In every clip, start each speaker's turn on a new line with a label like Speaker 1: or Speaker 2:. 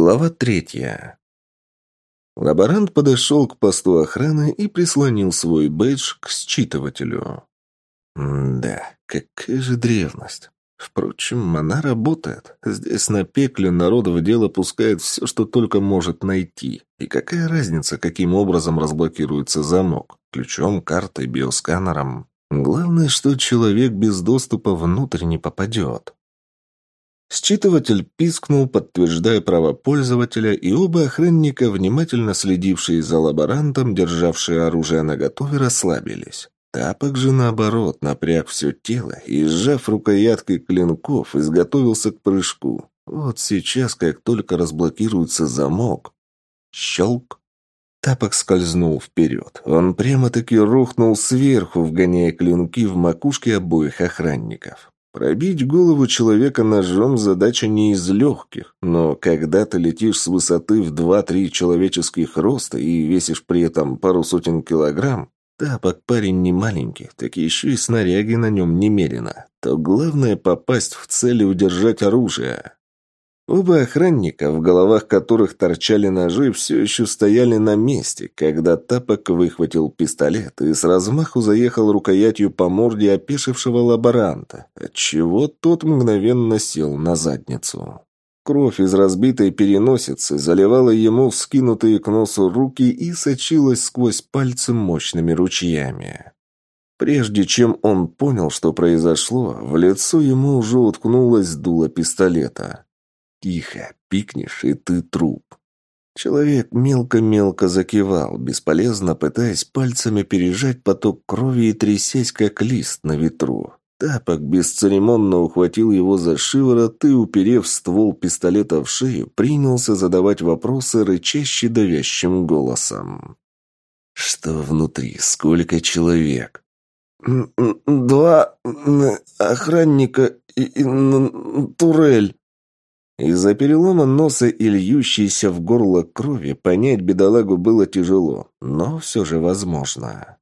Speaker 1: Глава третья. Лаборант подошел к посту охраны и прислонил свой бейдж к считывателю. М да, какая же древность. Впрочем, она работает. Здесь на пекле народ в дело пускает все, что только может найти. И какая разница, каким образом разблокируется замок? Ключом, картой, биосканером? Главное, что человек без доступа внутрь не попадет. Считыватель пискнул, подтверждая право пользователя, и оба охранника, внимательно следившие за лаборантом, державшие оружие наготове, расслабились. Тапок же, наоборот, напряг все тело и, сжав рукояткой клинков, изготовился к прыжку. Вот сейчас, как только разблокируется замок... Щелк! Тапок скользнул вперед. Он прямо-таки рухнул сверху, вгоняя клинки в макушки обоих охранников. Пробить голову человека ножом задача не из легких, но когда ты летишь с высоты в 2-3 человеческих роста и весишь при этом пару сотен килограмм, тапок парень не маленький, так еще и снаряги на нем немерено, то главное попасть в цель и удержать оружие. Оба охранника, в головах которых торчали ножи, все еще стояли на месте, когда Тапок выхватил пистолет и с размаху заехал рукоятью по морде опешившего лаборанта, отчего тот мгновенно сел на задницу. Кровь из разбитой переносицы заливала ему вскинутые к носу руки и сочилась сквозь пальцы мощными ручьями. Прежде чем он понял, что произошло, в лицо ему уже уткнулось дуло пистолета. «Тихо, пикнешь, и ты труп». Человек мелко-мелко закивал, бесполезно пытаясь пальцами пережать поток крови и трясясь, как лист на ветру. Тапок бесцеремонно ухватил его за шиворот и, уперев ствол пистолета в шею, принялся задавать вопросы рычаще давящим голосом. «Что внутри? Сколько человек?»
Speaker 2: «Два охранника и, и турель».
Speaker 1: Из-за перелома носа и льющейся в горло крови понять бедолагу было тяжело, но все же возможно.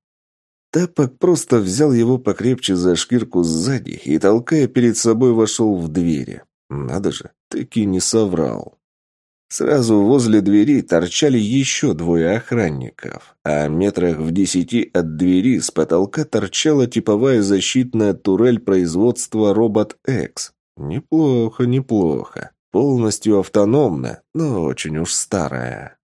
Speaker 1: Тапок просто взял его покрепче за шкирку сзади и, толкая перед собой, вошел в двери. Надо же, таки не соврал. Сразу возле двери торчали еще двое охранников, а метрах в десяти от двери с потолка торчала типовая защитная турель производства «Робот-Экс». Неплохо, неплохо. Полностью автономная, но очень уж старая.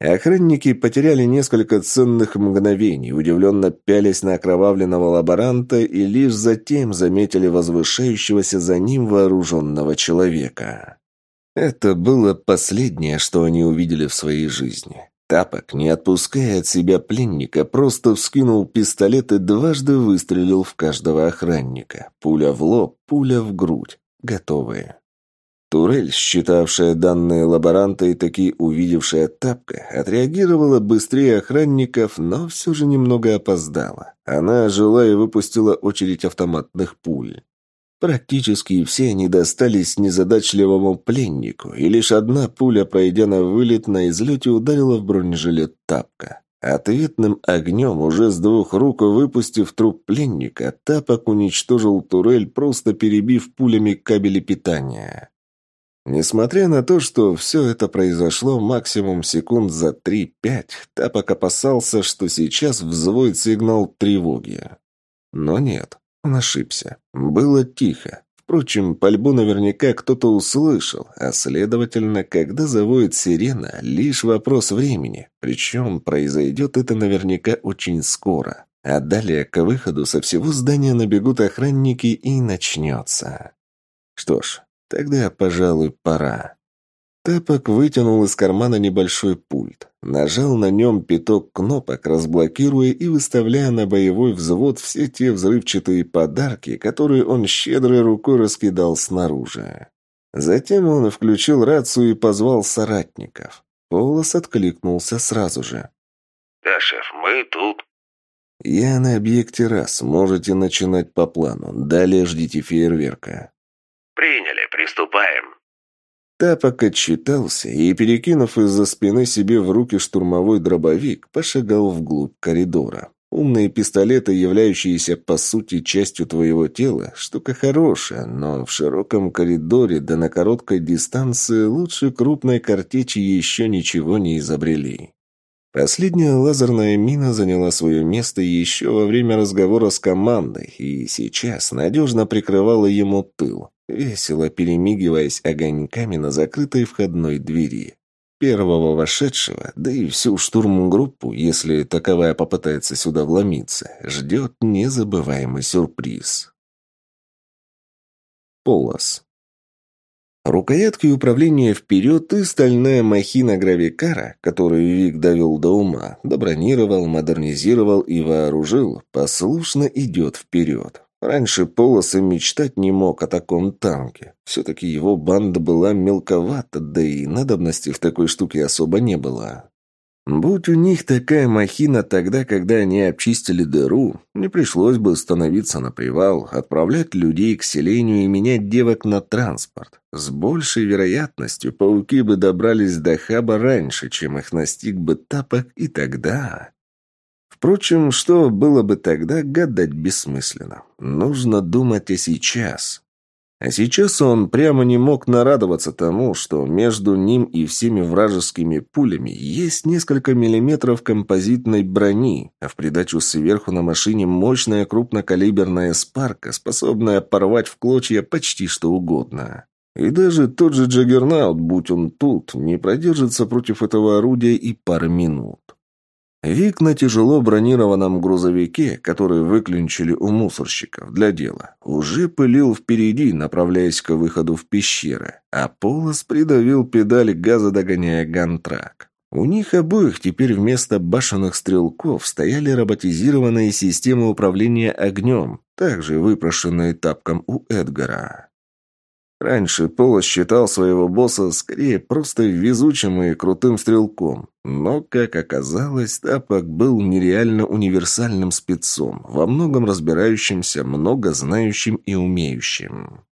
Speaker 1: Охранники потеряли несколько ценных мгновений, удивленно пялись на окровавленного лаборанта и лишь затем заметили возвышающегося за ним вооруженного человека. Это было последнее, что они увидели в своей жизни. Тапок, не отпуская от себя пленника, просто вскинул пистолет и дважды выстрелил в каждого охранника. Пуля в лоб, пуля в грудь. Готовые. Турель, считавшая данные лаборанта и таки увидевшая тапка, отреагировала быстрее охранников, но все же немного опоздала. Она ожила и выпустила очередь автоматных пуль. Практически все они достались незадачливому пленнику, и лишь одна пуля, пройдя на вылет, на излете ударила в бронежилет тапка. Ответным огнем, уже с двух рук выпустив труп пленника, тапок уничтожил турель, просто перебив пулями кабели питания. Несмотря на то, что все это произошло максимум секунд за 3-5, Тапок опасался, что сейчас взвоет сигнал тревоги. Но нет, он ошибся. Было тихо. Впрочем, пальбу наверняка кто-то услышал, а следовательно, когда завоет сирена, лишь вопрос времени. Причем произойдет это наверняка очень скоро. А далее к выходу со всего здания набегут охранники и начнется. Что ж, Тогда, пожалуй, пора. Тапок вытянул из кармана небольшой пульт. Нажал на нем пяток кнопок, разблокируя и выставляя на боевой взвод все те взрывчатые подарки, которые он щедрой рукой раскидал снаружи. Затем он включил рацию и позвал соратников. Полос откликнулся сразу же.
Speaker 3: «Да, шеф, мы тут».
Speaker 1: «Я на объекте раз. Можете начинать по плану. Далее ждите фейерверка».
Speaker 3: «Приняли, приступаем».
Speaker 1: Тапок отчитался и, перекинув из-за спины себе в руки штурмовой дробовик, пошагал вглубь коридора. Умные пистолеты, являющиеся по сути частью твоего тела, штука хорошая, но в широком коридоре да на короткой дистанции лучше крупной картечи еще ничего не изобрели. Последняя лазерная мина заняла свое место еще во время разговора с командой и сейчас надежно прикрывала ему тыл, весело перемигиваясь огоньками на закрытой входной двери. Первого вошедшего, да и всю штурмгруппу, если таковая попытается сюда вломиться, ждет незабываемый сюрприз. Полос. Рукоятки управления вперед и стальная махина гравикара, которую Вик довел до ума, добронировал, модернизировал и вооружил, послушно идет вперед. Раньше Полос и мечтать не мог о таком танке. Все-таки его банда была мелковата, да и надобности в такой штуке особо не было. Будь у них такая махина тогда, когда они обчистили дыру, не пришлось бы становиться на привал, отправлять людей к селению и менять девок на транспорт. С большей вероятностью пауки бы добрались до хаба раньше, чем их настиг бы тапок, и тогда... Впрочем, что было бы тогда, гадать бессмысленно. Нужно думать о сейчас. А сейчас он прямо не мог нарадоваться тому, что между ним и всеми вражескими пулями есть несколько миллиметров композитной брони, а в придачу сверху на машине мощная крупнокалиберная спарка, способная порвать в клочья почти что угодно. И даже тот же Джаггернаут, будь он тут, не продержится против этого орудия и пары минут. Вик на тяжело бронированном грузовике, который выклинчили у мусорщиков для дела, уже пылил впереди, направляясь к выходу в пещеры, а Полос придавил педаль газа, догоняя гантрак. У них обоих теперь вместо башенных стрелков стояли роботизированные системы управления огнем, также выпрошенные тапком у Эдгара. Раньше Пола считал своего босса скорее просто везучим и крутым стрелком. Но, как оказалось, Тапок был нереально универсальным спецом, во многом разбирающимся, много знающим и умеющим.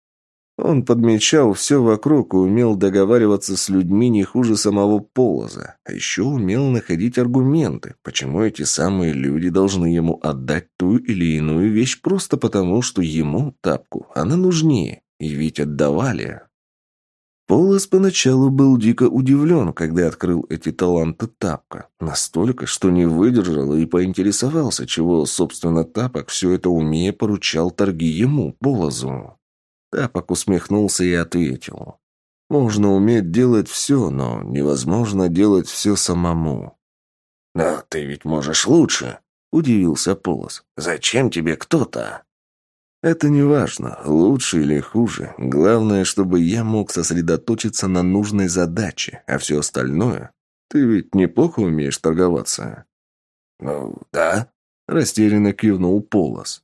Speaker 1: Он подмечал все вокруг и умел договариваться с людьми не хуже самого Полоза, а еще умел находить аргументы, почему эти самые люди должны ему отдать ту или иную вещь просто потому, что ему, Тапку, она нужнее. И ведь отдавали. Полос поначалу был дико удивлен, когда открыл эти таланты Тапка. Настолько, что не выдержал и поинтересовался, чего, собственно, Тапок все это умея поручал торги ему, Полозу. Тапок усмехнулся и ответил. «Можно уметь делать все, но невозможно делать все самому».
Speaker 3: «Но ты ведь можешь лучше», — удивился Полос. «Зачем тебе кто-то?»
Speaker 1: Это не важно, лучше или хуже. Главное, чтобы я мог сосредоточиться на нужной задаче, а все остальное... Ты ведь неплохо умеешь торговаться.
Speaker 3: Ну, да.
Speaker 1: Растерянно кивнул Полос.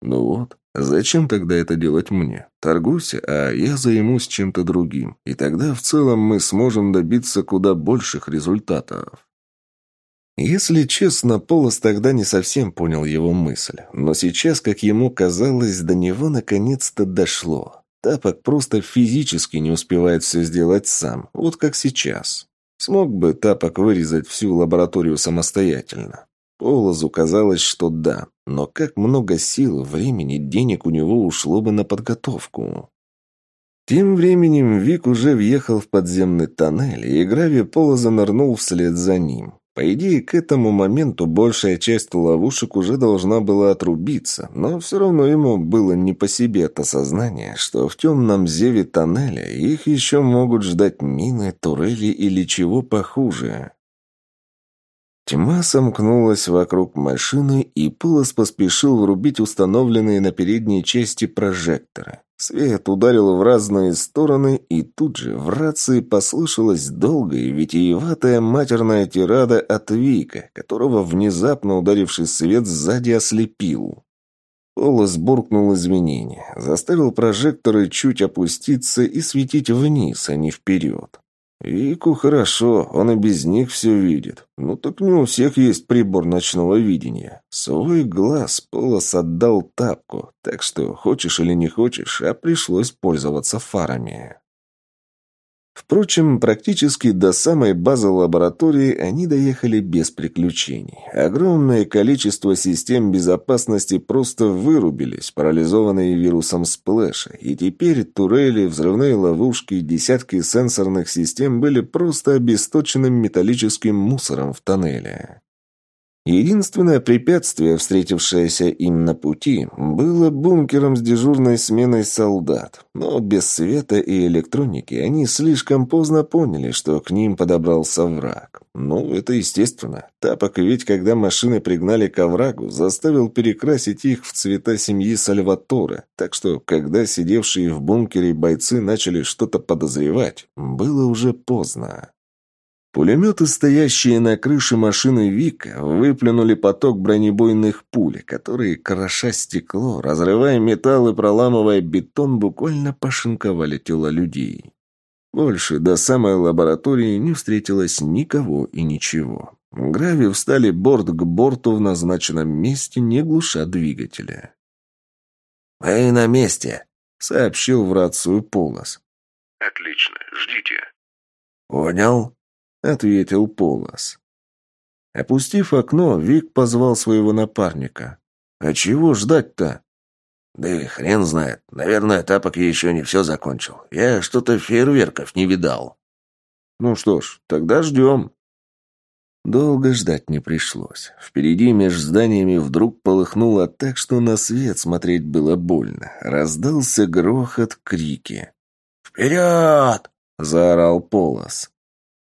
Speaker 1: Ну вот, зачем тогда это делать мне? Торгуйся, а я займусь чем-то другим. И тогда в целом мы сможем добиться куда больших результатов. Если честно, Полос тогда не совсем понял его мысль, но сейчас, как ему казалось, до него наконец-то дошло. Тапок просто физически не успевает все сделать сам, вот как сейчас. Смог бы Тапок вырезать всю лабораторию самостоятельно? Полозу казалось, что да, но как много сил, времени, денег у него ушло бы на подготовку. Тем временем Вик уже въехал в подземный тоннель, и Грави Полоза нырнул вслед за ним. По идее, к этому моменту большая часть ловушек уже должна была отрубиться, но все равно ему было не по себе от осознания, что в темном зеве тоннеля их еще могут ждать мины, турели или чего похуже. Тьма сомкнулась вокруг машины, и Пылос поспешил врубить установленные на передней части прожекторы. Свет ударил в разные стороны, и тут же в рации послышалась долгая и витиеватая матерная тирада от Вика, которого внезапно ударивший свет сзади ослепил. Полос буркнул изменения, заставил прожекторы чуть опуститься и светить вниз, а не вперед. Вику хорошо, он и без них все видит. Ну так не у всех есть прибор ночного видения. Свой глаз Полос отдал тапку, так что хочешь или не хочешь, а пришлось пользоваться фарами. Впрочем, практически до самой базы лаборатории они доехали без приключений. Огромное количество систем безопасности просто вырубились, парализованные вирусом сплэша, и теперь турели, взрывные ловушки и десятки сенсорных систем были просто обесточенным металлическим мусором в тоннеле. Единственное препятствие, встретившееся им на пути, было бункером с дежурной сменой солдат. Но без света и электроники они слишком поздно поняли, что к ним подобрался враг. Ну, это естественно. Тапок ведь, когда машины пригнали к оврагу, заставил перекрасить их в цвета семьи Сальваторе. Так что, когда сидевшие в бункере бойцы начали что-то подозревать, было уже поздно. Пулеметы, стоящие на крыше машины Вика, выплюнули поток бронебойных пуль, которые, кроша стекло, разрывая металл и проламывая бетон, буквально пошинковали тела людей. Больше до самой лаборатории не встретилось никого и ничего. Грави встали борт к борту в назначенном месте, не глуша двигателя.
Speaker 3: «Мы на месте», — сообщил в рацию Полос.
Speaker 4: «Отлично, ждите».
Speaker 3: «Понял?»
Speaker 1: — ответил Полос. Опустив окно, Вик позвал своего напарника. «А чего ждать-то?»
Speaker 3: «Да и хрен знает. Наверное, Тапок еще не все закончил. Я что-то фейерверков не видал».
Speaker 1: «Ну что ж, тогда ждем». Долго ждать не пришлось. Впереди меж зданиями вдруг полыхнуло так, что на свет смотреть было больно. Раздался грохот, крики.
Speaker 3: «Вперед!»
Speaker 1: — заорал Полос.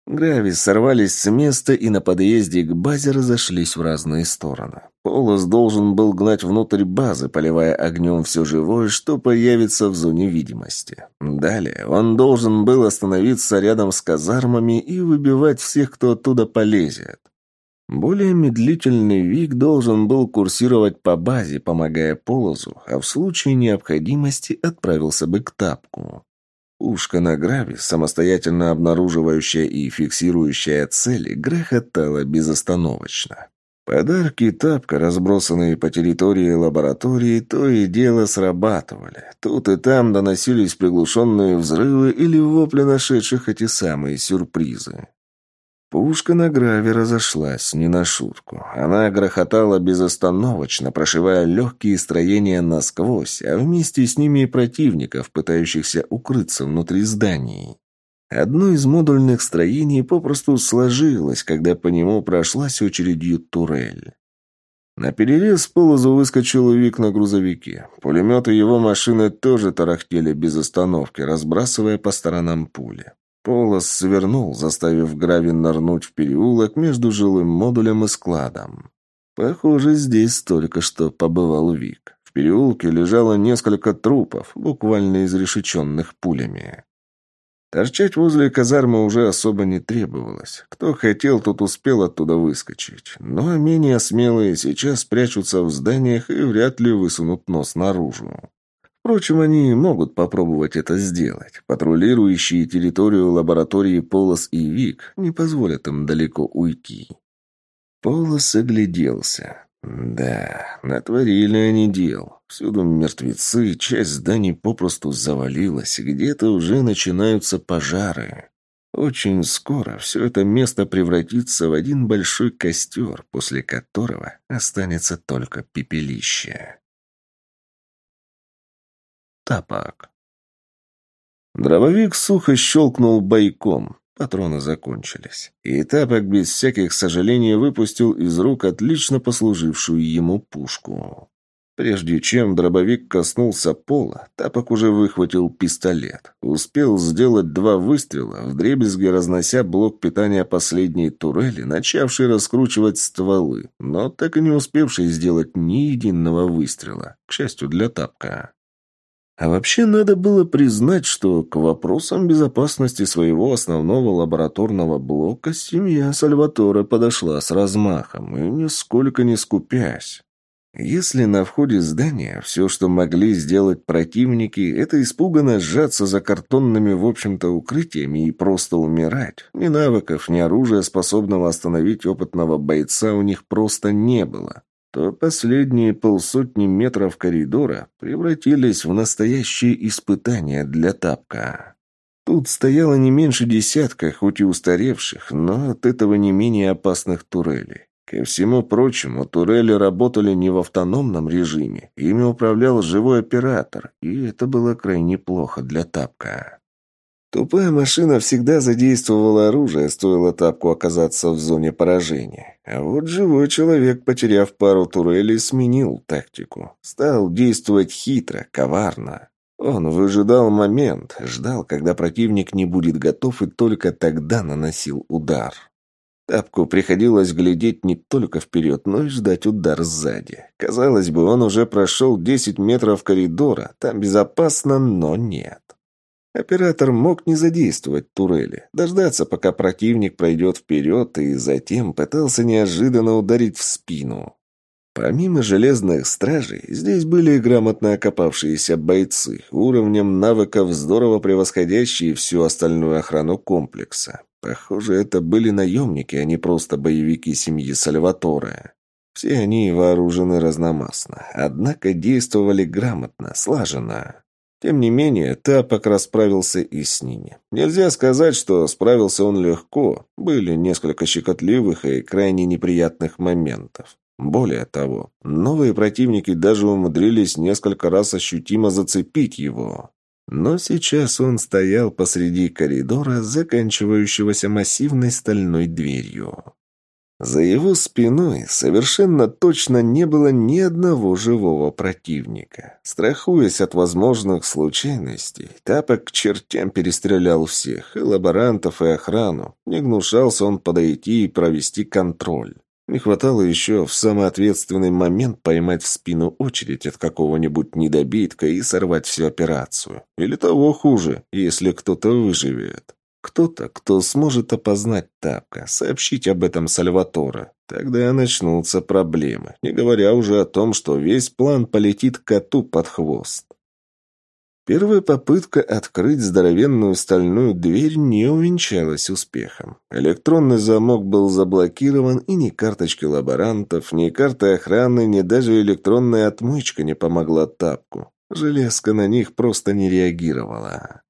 Speaker 1: Грави сорвались с места и на подъезде к базе разошлись в разные стороны. Полос должен был гнать внутрь базы, поливая огнем все живое, что появится в зоне видимости. Далее он должен был остановиться рядом с казармами и выбивать всех, кто оттуда полезет. Более медлительный Вик должен был курсировать по базе, помогая Полозу, а в случае необходимости отправился бы к Тапку. Ушко на граве, самостоятельно обнаруживающая и фиксирующая цели, грохотало безостановочно. Подарки тапка, разбросанные по территории лаборатории, то и дело срабатывали. Тут и там доносились приглушенные взрывы или вопли нашедших эти самые сюрпризы. Пушка на граве разошлась, не на шутку. Она грохотала безостановочно, прошивая легкие строения насквозь, а вместе с ними и противников, пытающихся укрыться внутри зданий. Одно из модульных строений попросту сложилось, когда по нему прошлась очередью турель. На перерез полозу выскочил Вик на грузовике. Пулеметы его машины тоже тарахтели без остановки, разбрасывая по сторонам пули. Полос свернул, заставив Гравин нырнуть в переулок между жилым модулем и складом. Похоже, здесь только что побывал Вик. В переулке лежало несколько трупов, буквально изрешеченных пулями. Торчать возле казармы уже особо не требовалось. Кто хотел, тот успел оттуда выскочить. Но менее смелые сейчас прячутся в зданиях и вряд ли высунут нос наружу. Впрочем, они могут попробовать это сделать. Патрулирующие территорию лаборатории Полос и Вик не позволят им далеко уйти. Полос огляделся. Да, натворили они дел. Всюду мертвецы, часть зданий попросту завалилась, где-то уже начинаются пожары. Очень скоро все это место превратится в один большой костер, после которого останется только пепелище тапок. Дробовик сухо щелкнул бойком. Патроны закончились. И тапок без всяких сожалений выпустил из рук отлично послужившую ему пушку. Прежде чем дробовик коснулся пола, Тапок уже выхватил пистолет. Успел сделать два выстрела, вдребезги разнося блок питания последней турели, начавший раскручивать стволы, но так и не успевший сделать ни единого выстрела, к счастью для Тапка. А вообще надо было признать, что к вопросам безопасности своего основного лабораторного блока семья Сальваторе подошла с размахом и нисколько не скупясь. Если на входе здания все, что могли сделать противники, это испуганно сжаться за картонными, в общем-то, укрытиями и просто умирать, ни навыков, ни оружия, способного остановить опытного бойца, у них просто не было то последние полсотни метров коридора превратились в настоящее испытание для тапка. Тут стояло не меньше десятка, хоть и устаревших, но от этого не менее опасных турелей. Ко всему прочему, турели работали не в автономном режиме, ими управлял живой оператор, и это было крайне плохо для тапка. Тупая машина всегда задействовала оружие, стоило тапку оказаться в зоне поражения. А вот живой человек, потеряв пару турелей, сменил тактику. Стал действовать хитро, коварно. Он выжидал момент, ждал, когда противник не будет готов, и только тогда наносил удар. Тапку приходилось глядеть не только вперед, но и ждать удар сзади. Казалось бы, он уже прошел 10 метров коридора, там безопасно, но нет. Оператор мог не задействовать турели, дождаться, пока противник пройдет вперед, и затем пытался неожиданно ударить в спину. Помимо железных стражей, здесь были грамотно окопавшиеся бойцы, уровнем навыков здорово превосходящие всю остальную охрану комплекса. Похоже, это были наемники, а не просто боевики семьи Сальваторе. Все они вооружены разномастно, однако действовали грамотно, слаженно. Тем не менее, Тапок расправился и с ними. Нельзя сказать, что справился он легко. Были несколько щекотливых и крайне неприятных моментов. Более того, новые противники даже умудрились несколько раз ощутимо зацепить его. Но сейчас он стоял посреди коридора, заканчивающегося массивной стальной дверью. За его спиной совершенно точно не было ни одного живого противника. Страхуясь от возможных случайностей, Тапок к чертям перестрелял всех, и лаборантов, и охрану. Не гнушался он подойти и провести контроль. Не хватало еще в самый ответственный момент поймать в спину очередь от какого-нибудь недобитка и сорвать всю операцию. Или того хуже, если кто-то выживет. Кто-то, кто сможет опознать Тапка, сообщить об этом Сальватора. Тогда начнутся проблемы, не говоря уже о том, что весь план полетит коту под хвост. Первая попытка открыть здоровенную стальную дверь не увенчалась успехом. Электронный замок был заблокирован, и ни карточки лаборантов, ни карты охраны, ни даже электронная отмычка не помогла тапку. Железка на них просто не реагировала.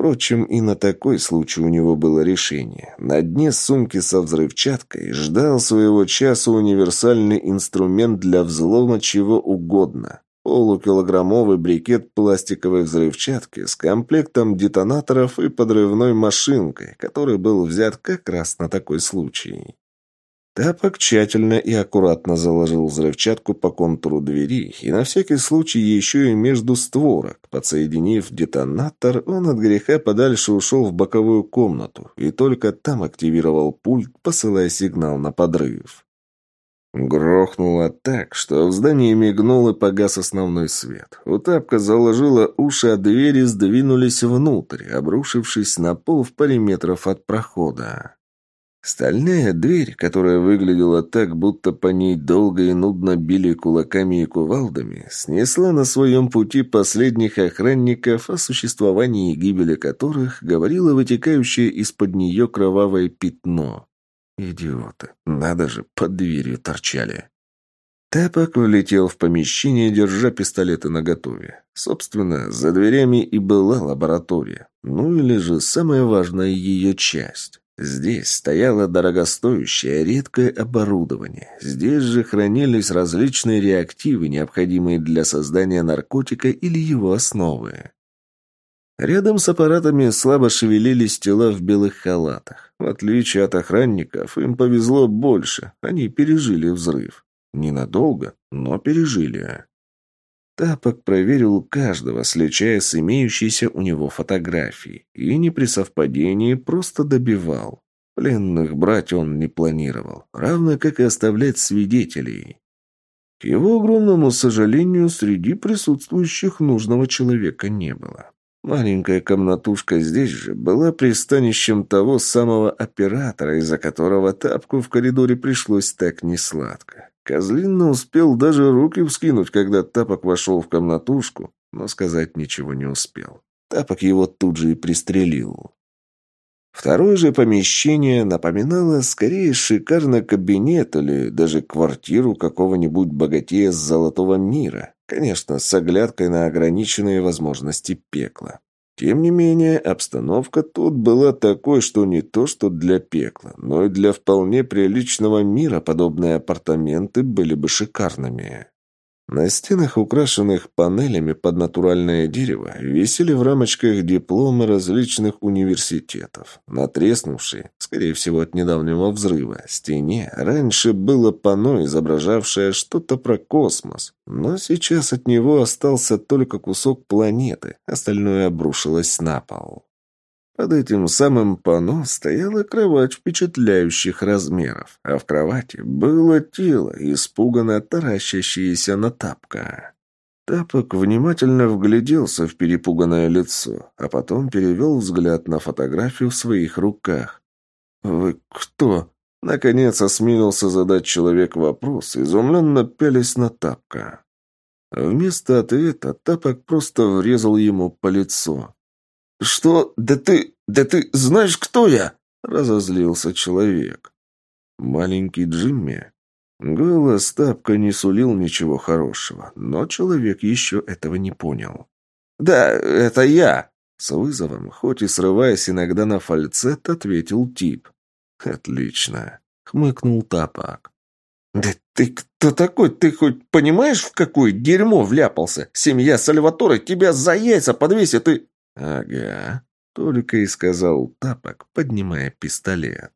Speaker 1: Впрочем, и на такой случай у него было решение. На дне сумки со взрывчаткой ждал своего часа универсальный инструмент для взлома чего угодно. Полукилограммовый брикет пластиковой взрывчатки с комплектом детонаторов и подрывной машинкой, который был взят как раз на такой случай. Тапок тщательно и аккуратно заложил взрывчатку по контуру двери и на всякий случай еще и между створок. Подсоединив детонатор, он от греха подальше ушел в боковую комнату и только там активировал пульт, посылая сигнал на подрыв. Грохнуло так, что в здании мигнул и погас основной свет. Утапка заложила уши, а двери сдвинулись внутрь, обрушившись на пол в паре метров от прохода. Стальная дверь, которая выглядела так, будто по ней долго и нудно били кулаками и кувалдами, снесла на своем пути последних охранников, о существовании и гибели которых говорило вытекающее из-под нее кровавое пятно. Идиоты. Надо же, под дверью торчали. Тапок влетел в помещение, держа пистолеты наготове. Собственно, за дверями и была лаборатория. Ну или же самая важная ее часть. Здесь стояло дорогостоящее, редкое оборудование. Здесь же хранились различные реактивы, необходимые для создания наркотика или его основы. Рядом с аппаратами слабо шевелились тела в белых халатах. В отличие от охранников, им повезло больше. Они пережили взрыв. Ненадолго, но пережили. Тапок проверил каждого, сличая с имеющейся у него фотографией. И не при совпадении просто добивал. Пленных брать он не планировал, равно как и оставлять свидетелей. К его огромному сожалению, среди присутствующих нужного человека не было. Маленькая комнатушка здесь же была пристанищем того самого оператора, из-за которого тапку в коридоре пришлось так несладко. Козлинно успел даже руки вскинуть, когда тапок вошел в комнатушку, но сказать ничего не успел. Тапок его тут же и пристрелил. Второе же помещение напоминало скорее шикарный кабинет или даже квартиру какого-нибудь богатея с золотого мира. Конечно, с оглядкой на ограниченные возможности пекла. Тем не менее, обстановка тут была такой, что не то что для пекла, но и для вполне приличного мира подобные апартаменты были бы шикарными. На стенах, украшенных панелями под натуральное дерево, висели в рамочках дипломы различных университетов. На треснувшей, скорее всего от недавнего взрыва, стене раньше было панно, изображавшее что-то про космос, но сейчас от него остался только кусок планеты, остальное обрушилось на пол. Под этим самым панно стояла кровать впечатляющих размеров, а в кровати было тело, испуганно таращащееся на тапка. Тапок внимательно вгляделся в перепуганное лицо, а потом перевел взгляд на фотографию в своих руках. «Вы кто?» Наконец осмелился задать человек вопрос, изумленно пялись на тапка. Вместо ответа тапок просто врезал ему по лицу. «Что? Да ты... Да ты знаешь, кто я?» — разозлился человек. Маленький Джимми. Голос тапка не сулил ничего хорошего, но человек еще этого не понял. «Да, это я!» С вызовом, хоть и срываясь иногда на фальцет, ответил тип. «Отлично!» — хмыкнул тапок. «Да ты кто такой? Ты хоть понимаешь, в какое дерьмо вляпался? Семья Сальватора тебя за яйца подвесит и...» «Ага», — только и сказал Тапок, поднимая пистолет.